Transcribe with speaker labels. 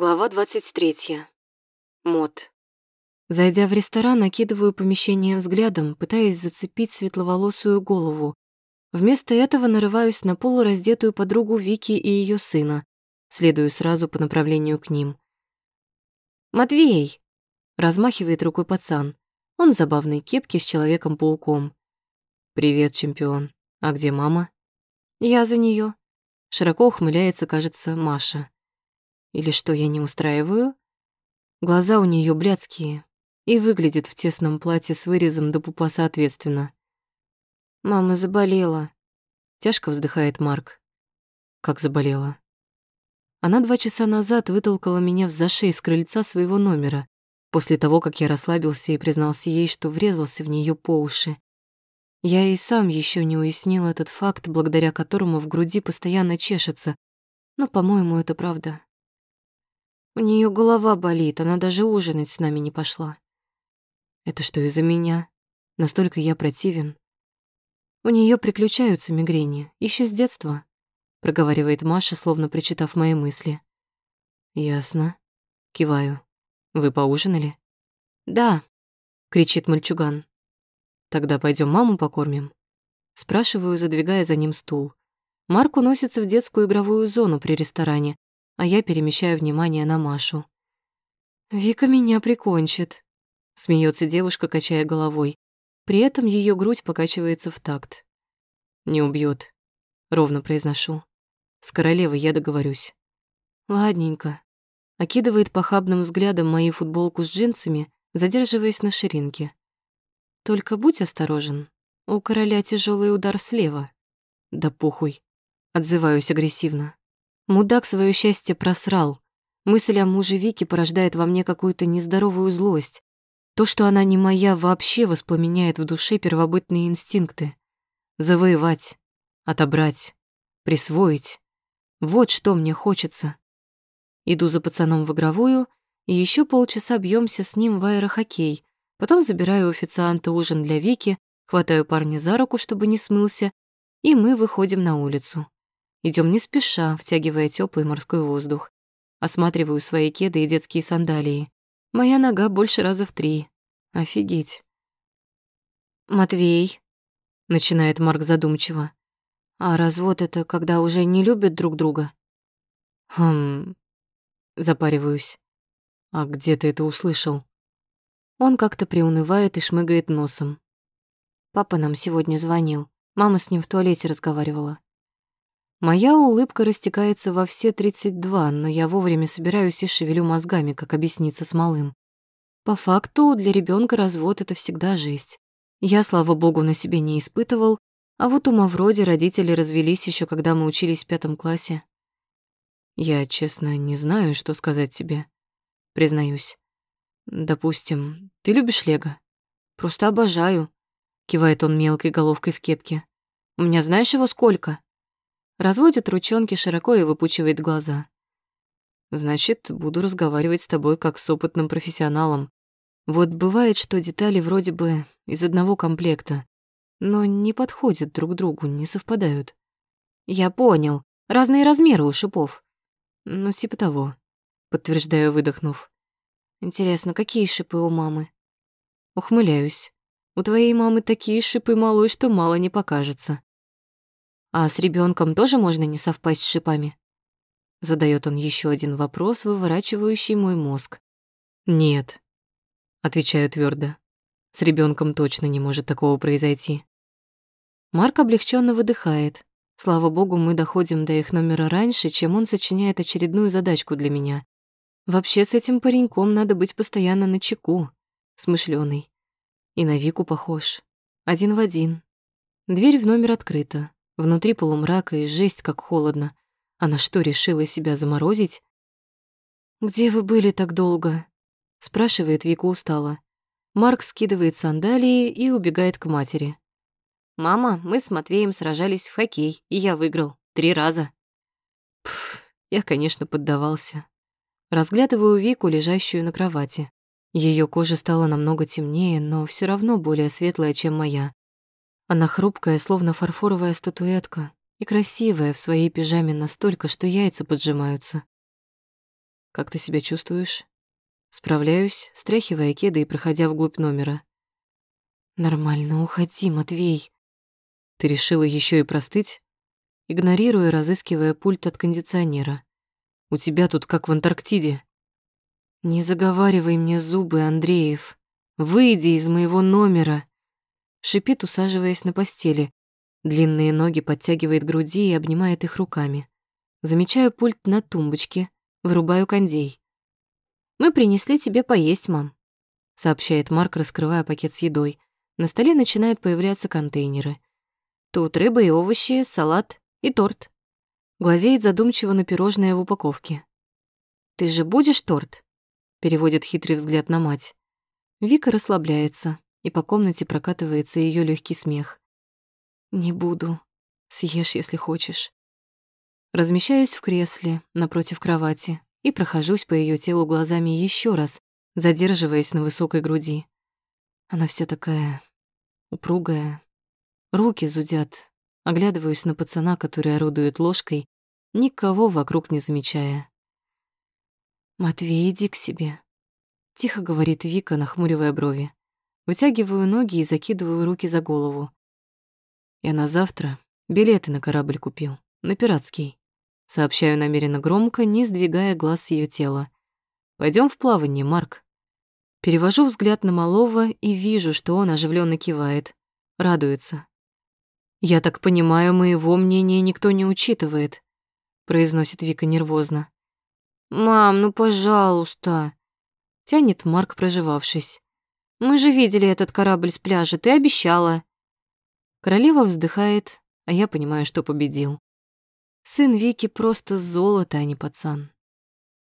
Speaker 1: Глава 23. Мод. Зайдя в ресторан, накидываю помещение взглядом, пытаясь зацепить светловолосую голову. Вместо этого нарываюсь на полураздетую подругу Вики и ее сына. Следую сразу по направлению к ним. «Матвей!» — размахивает рукой пацан. Он в забавной кепке с Человеком-пауком. «Привет, чемпион. А где мама?» «Я за нее. Широко ухмыляется, кажется, Маша. Или что я не устраиваю? Глаза у нее блядские и выглядит в тесном платье с вырезом до пупа соответственно. «Мама заболела», — тяжко вздыхает Марк. «Как заболела?» Она два часа назад вытолкала меня в зашей с крыльца своего номера, после того, как я расслабился и признался ей, что врезался в нее по уши. Я и сам еще не уяснил этот факт, благодаря которому в груди постоянно чешется, но, по-моему, это правда. У нее голова болит, она даже ужинать с нами не пошла. Это что, из-за меня? Настолько я противен. У нее приключаются мигрени, еще с детства, проговаривает Маша, словно прочитав мои мысли. Ясно. Киваю. Вы поужинали? Да, кричит мальчуган. Тогда пойдем маму покормим. Спрашиваю, задвигая за ним стул. Марк уносится в детскую игровую зону при ресторане, а я перемещаю внимание на Машу. «Вика меня прикончит», — смеется девушка, качая головой. При этом ее грудь покачивается в такт. «Не убьет, ровно произношу. С королевой я договорюсь». «Ладненько», — окидывает похабным взглядом мою футболку с джинсами, задерживаясь на ширинке. «Только будь осторожен, у короля тяжелый удар слева». «Да похуй», — отзываюсь агрессивно. Мудак свое счастье просрал. Мысль о муже Вики порождает во мне какую-то нездоровую злость. То, что она не моя, вообще воспламеняет в душе первобытные инстинкты. Завоевать, отобрать, присвоить. Вот что мне хочется. Иду за пацаном в игровую, и еще полчаса бьемся с ним в аэрохоккей. Потом забираю у официанта ужин для Вики, хватаю парня за руку, чтобы не смылся, и мы выходим на улицу. Идем не спеша, втягивая теплый морской воздух. Осматриваю свои кеды и детские сандалии. Моя нога больше раза в три. Офигеть. «Матвей», — начинает Марк задумчиво, «а развод — это когда уже не любят друг друга?» «Хм...» — запариваюсь. «А где ты это услышал?» Он как-то приунывает и шмыгает носом. Папа нам сегодня звонил. Мама с ним в туалете разговаривала. Моя улыбка растекается во все 32, но я вовремя собираюсь и шевелю мозгами, как объясниться с малым. По факту, для ребенка развод — это всегда жесть. Я, слава богу, на себе не испытывал, а вот у Мавроди родители развелись еще когда мы учились в пятом классе. Я, честно, не знаю, что сказать тебе. Признаюсь. Допустим, ты любишь Лего? Просто обожаю. Кивает он мелкой головкой в кепке. У меня знаешь его сколько? Разводит ручонки широко и выпучивает глаза. Значит, буду разговаривать с тобой как с опытным профессионалом. Вот бывает, что детали вроде бы из одного комплекта, но не подходят друг другу, не совпадают. Я понял. Разные размеры у шипов. Ну, типа того. Подтверждаю, выдохнув. Интересно, какие шипы у мамы? Ухмыляюсь. У твоей мамы такие шипы малой, что мало не покажется. А с ребенком тоже можно не совпасть с шипами? Задает он еще один вопрос, выворачивающий мой мозг. Нет, отвечаю твердо. С ребенком точно не может такого произойти. Марк облегченно выдыхает. Слава богу, мы доходим до их номера раньше, чем он сочиняет очередную задачку для меня. Вообще с этим пареньком надо быть постоянно на чеку, смышлёный. И на Вику похож. Один в один. Дверь в номер открыта. Внутри полумрака и жесть, как холодно. Она что, решила себя заморозить? «Где вы были так долго?» — спрашивает Вика устало. Марк скидывает сандалии и убегает к матери. «Мама, мы с Матвеем сражались в хоккей, и я выиграл. Три раза». Пф, я, конечно, поддавался. Разглядываю Вику, лежащую на кровати. Ее кожа стала намного темнее, но все равно более светлая, чем моя. Она хрупкая, словно фарфоровая статуэтка, и красивая в своей пижаме настолько, что яйца поджимаются. Как ты себя чувствуешь?» Справляюсь, стряхивая кеды и проходя вглубь номера. «Нормально, уходи, Матвей». «Ты решила еще и простыть?» Игнорируя, разыскивая пульт от кондиционера. «У тебя тут как в Антарктиде». «Не заговаривай мне зубы, Андреев. Выйди из моего номера!» Шипит, усаживаясь на постели. Длинные ноги подтягивает груди и обнимает их руками. Замечаю пульт на тумбочке, врубаю кондей. «Мы принесли тебе поесть, мам», — сообщает Марк, раскрывая пакет с едой. На столе начинают появляться контейнеры. Тут рыба и овощи, салат и торт. Глазеет задумчиво на пирожное в упаковке. «Ты же будешь торт?» переводит хитрый взгляд на мать. Вика расслабляется, и по комнате прокатывается ее легкий смех. «Не буду. Съешь, если хочешь». Размещаюсь в кресле напротив кровати и прохожусь по ее телу глазами еще раз, задерживаясь на высокой груди. Она вся такая упругая. Руки зудят. Оглядываюсь на пацана, который орудует ложкой, никого вокруг не замечая. «Матвей, иди к себе», — тихо говорит Вика, нахмуривая брови. Вытягиваю ноги и закидываю руки за голову. Я на завтра билеты на корабль купил, на пиратский. Сообщаю намеренно громко, не сдвигая глаз с её тела. Пойдем в плавание, Марк. Перевожу взгляд на малого и вижу, что он оживленно кивает, радуется. «Я так понимаю, моего мнения никто не учитывает», произносит Вика нервозно. «Мам, ну пожалуйста!» Тянет Марк, проживавшись. «Мы же видели этот корабль с пляжа, ты обещала!» Королева вздыхает, а я понимаю, что победил. Сын Вики просто золото, а не пацан.